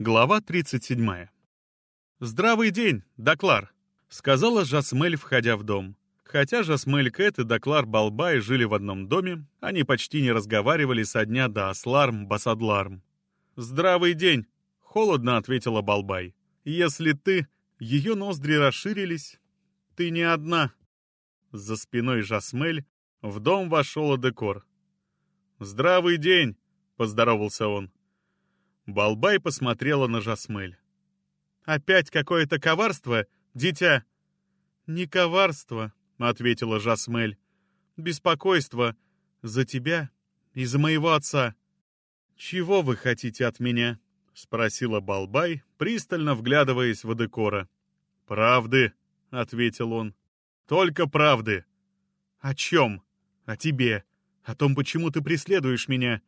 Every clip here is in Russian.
Глава 37. «Здравый день, Доклар», — сказала Жасмель, входя в дом. Хотя Жасмель Кэт и Доклар Балбай жили в одном доме, они почти не разговаривали со дня до Асларм Басадларм. «Здравый день», — холодно ответила Балбай. «Если ты...» Ее ноздри расширились. «Ты не одна». За спиной Жасмель в дом вошел Адекор. «Здравый день», — поздоровался он. Балбай посмотрела на Жасмель. «Опять какое-то коварство, дитя?» «Не коварство», — ответила Жасмель. «Беспокойство за тебя и за моего отца». «Чего вы хотите от меня?» — спросила Балбай, пристально вглядываясь в Адекора. «Правды», — ответил он. «Только правды». «О чем? О тебе. О том, почему ты преследуешь меня.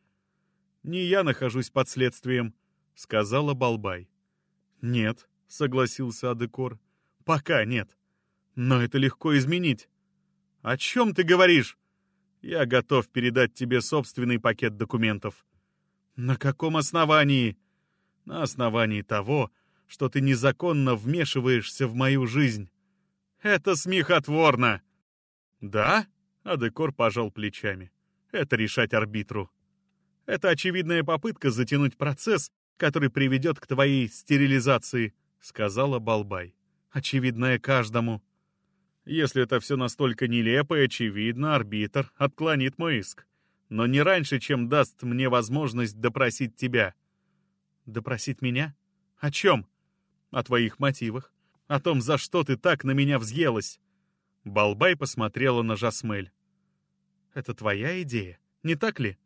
Не я нахожусь под следствием, сказала Балбай. Нет, согласился Адекор. Пока нет. Но это легко изменить. О чем ты говоришь? Я готов передать тебе собственный пакет документов. На каком основании? На основании того, что ты незаконно вмешиваешься в мою жизнь. Это смехотворно. Да? Адекор пожал плечами. Это решать арбитру. Это очевидная попытка затянуть процесс, который приведет к твоей стерилизации, сказала Балбай. Очевидная каждому. Если это все настолько нелепо и очевидно, арбитр отклонит мой иск. Но не раньше, чем даст мне возможность допросить тебя. Допросить меня? О чем? О твоих мотивах. О том, за что ты так на меня взъелась. Балбай посмотрела на Жасмель. Это твоя идея, не так ли?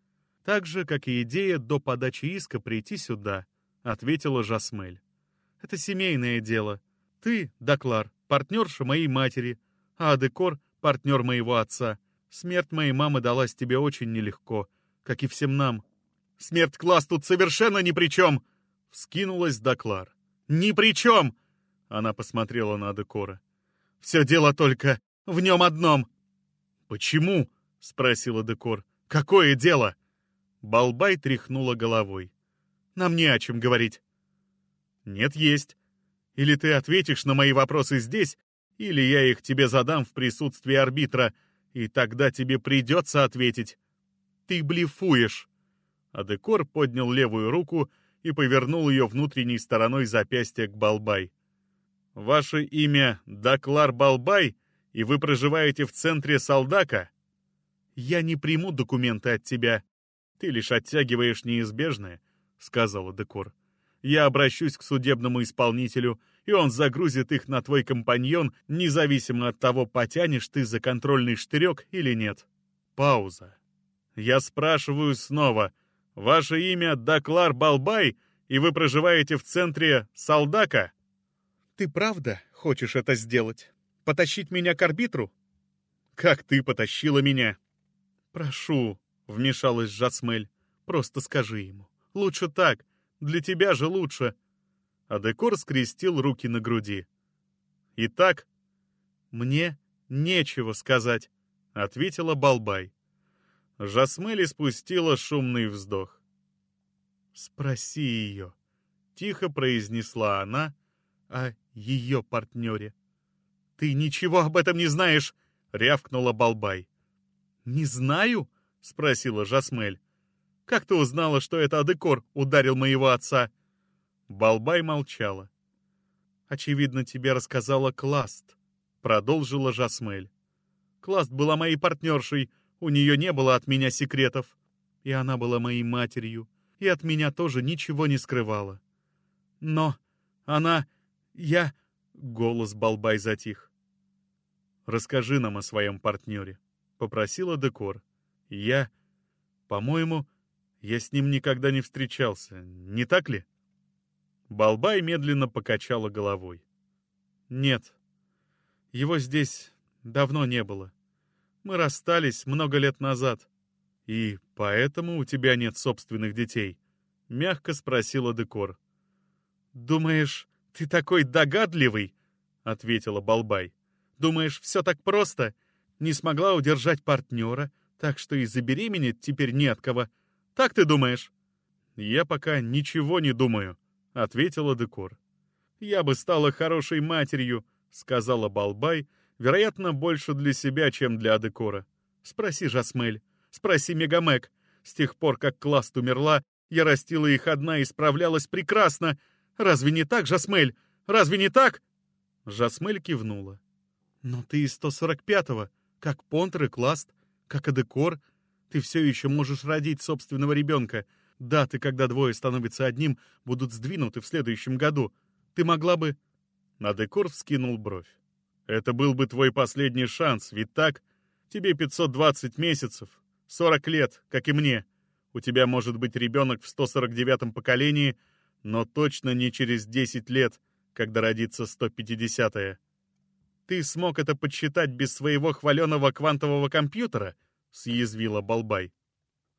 Так же, как и идея до подачи иска прийти сюда, ответила Жасмель. Это семейное дело. Ты, Доклар, партнерша моей матери, а Адекор — партнер моего отца. Смерть моей мамы далась тебе очень нелегко, как и всем нам. Смерть Класс тут совершенно ни при чем! Вскинулась Доклар. Ни при чем! Она посмотрела на Адекора. Все дело только в нем одном. Почему? спросила Декор. Какое дело? Балбай тряхнула головой. «Нам не о чем говорить». «Нет, есть. Или ты ответишь на мои вопросы здесь, или я их тебе задам в присутствии арбитра, и тогда тебе придется ответить. Ты блефуешь». Адекор поднял левую руку и повернул ее внутренней стороной запястья к Балбай. «Ваше имя Даклар Балбай, и вы проживаете в центре Салдака?» «Я не приму документы от тебя», «Ты лишь оттягиваешь неизбежное», — сказала Декор. «Я обращусь к судебному исполнителю, и он загрузит их на твой компаньон, независимо от того, потянешь ты за контрольный штырек или нет». Пауза. «Я спрашиваю снова. Ваше имя Даклар Балбай, и вы проживаете в центре Салдака?» «Ты правда хочешь это сделать? Потащить меня к арбитру?» «Как ты потащила меня?» «Прошу, — вмешалась Жасмель. «Просто скажи ему. Лучше так. Для тебя же лучше». А Декор скрестил руки на груди. «Итак?» «Мне нечего сказать», — ответила Балбай. Жасмель испустила шумный вздох. «Спроси ее», — тихо произнесла она о ее партнере. «Ты ничего об этом не знаешь!» — рявкнула Балбай. «Не знаю?» — спросила Жасмель. «Как ты узнала, что это Адекор ударил моего отца?» Балбай молчала. «Очевидно, тебе рассказала Класт», — продолжила Жасмель. «Класт была моей партнершей, у нее не было от меня секретов. И она была моей матерью, и от меня тоже ничего не скрывала. Но она... я...» — голос Балбай затих. «Расскажи нам о своем партнере», — попросила Декор. Я... По-моему, я с ним никогда не встречался, не так ли? Балбай медленно покачала головой. Нет, его здесь давно не было. Мы расстались много лет назад. И поэтому у тебя нет собственных детей? Мягко спросила Декор. Думаешь, ты такой догадливый? Ответила Балбай. Думаешь, все так просто? Не смогла удержать партнера, так что и забеременеть теперь не от кого. Так ты думаешь?» «Я пока ничего не думаю», —— ответила Декор. «Я бы стала хорошей матерью», — сказала Балбай, вероятно, больше для себя, чем для Декора. «Спроси Жасмель, спроси Мегамек. С тех пор, как Класт умерла, я растила их одна и справлялась прекрасно. Разве не так, Жасмель? Разве не так?» Жасмель кивнула. «Но ты из 145-го, как Понтер и Класт, как Адекор. Ты все еще можешь родить собственного ребенка. Даты, когда двое становятся одним, будут сдвинуты в следующем году. Ты могла бы...» Адекор вскинул бровь. «Это был бы твой последний шанс, ведь так? Тебе 520 месяцев, 40 лет, как и мне. У тебя может быть ребенок в 149-м поколении, но точно не через 10 лет, когда родится 150-е. Ты смог это подсчитать без своего хваленого квантового компьютера?» — съязвила Балбай.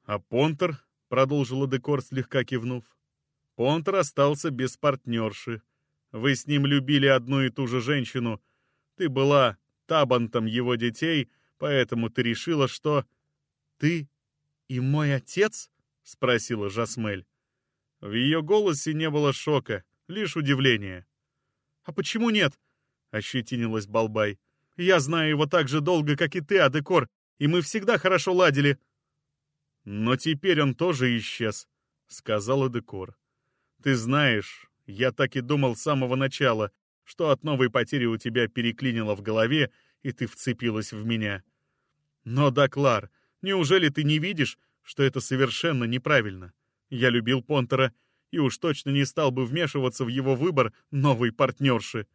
«А Понтер?» — продолжила Декор, слегка кивнув. «Понтер остался без партнерши. Вы с ним любили одну и ту же женщину. Ты была табантом его детей, поэтому ты решила, что...» «Ты и мой отец?» — спросила Жасмель. В ее голосе не было шока, лишь удивление. «А почему нет?» — ощетинилась Балбай. «Я знаю его так же долго, как и ты, Адекор, и мы всегда хорошо ладили». «Но теперь он тоже исчез», — сказал Адекор. «Ты знаешь, я так и думал с самого начала, что от новой потери у тебя переклинило в голове, и ты вцепилась в меня. Но, Даклар, неужели ты не видишь, что это совершенно неправильно? Я любил Понтера и уж точно не стал бы вмешиваться в его выбор новой партнерши.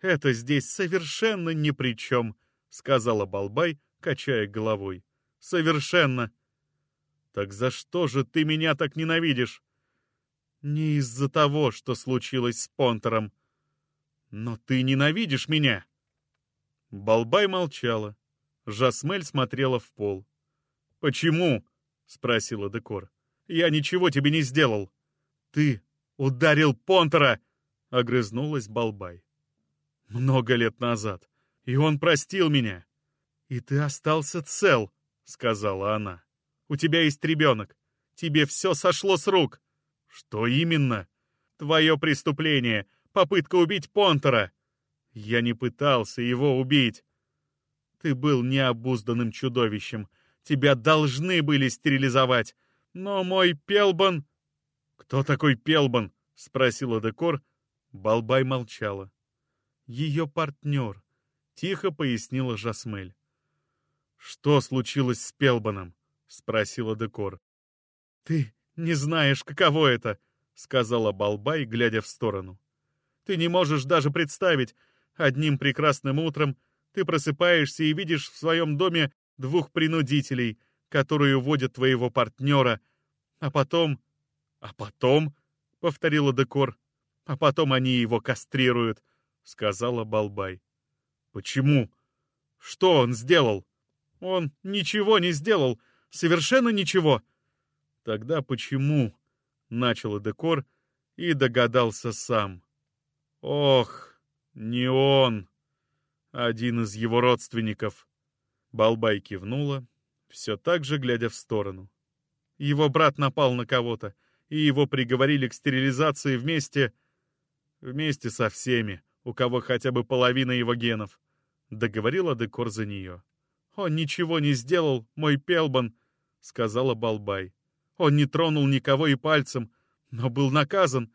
«Это здесь совершенно ни при чем», — сказала Балбай, качая головой. «Совершенно». «Так за что же ты меня так ненавидишь?» «Не из-за того, что случилось с Понтером». «Но ты ненавидишь меня!» Балбай молчала. Жасмель смотрела в пол. «Почему?» — спросила Декор. «Я ничего тебе не сделал». «Ты ударил Понтера!» — огрызнулась Балбай. «Много лет назад. И он простил меня». «И ты остался цел», — сказала она. «У тебя есть ребенок. Тебе все сошло с рук». «Что именно?» «Твое преступление. Попытка убить Понтера». «Я не пытался его убить». «Ты был необузданным чудовищем. Тебя должны были стерилизовать. Но мой Пелбан...» «Кто такой Пелбан?» — спросила Декор. Балбай молчала. «Ее партнер», — тихо пояснила Жасмель. «Что случилось с Пелбаном?» — спросила Декор. «Ты не знаешь, каково это», — сказала Балбай, глядя в сторону. «Ты не можешь даже представить, одним прекрасным утром ты просыпаешься и видишь в своем доме двух принудителей, которые уводят твоего партнера, а потом «А потом?» — повторила Декор. «А потом они его кастрируют», — сказала Балбай. «Почему? Что он сделал?» «Он ничего не сделал, совершенно ничего». «Тогда почему?» — начал Декор и догадался сам. «Ох, не он!» Один из его родственников. Балбай кивнула, все так же глядя в сторону. Его брат напал на кого-то, и его приговорили к стерилизации вместе... вместе со всеми, у кого хотя бы половина его генов. Договорила Декор за нее. «Он ничего не сделал, мой Пелбан», — сказала Балбай. «Он не тронул никого и пальцем, но был наказан.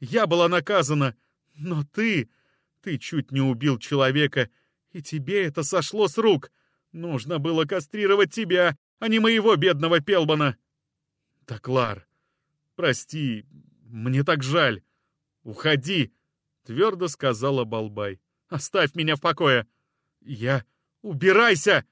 Я была наказана, но ты... Ты чуть не убил человека, и тебе это сошло с рук. Нужно было кастрировать тебя, а не моего бедного Пелбана». «Да, Клар, Прости, мне так жаль. Уходи, твердо сказала Балбай. Оставь меня в покое. Я... Убирайся!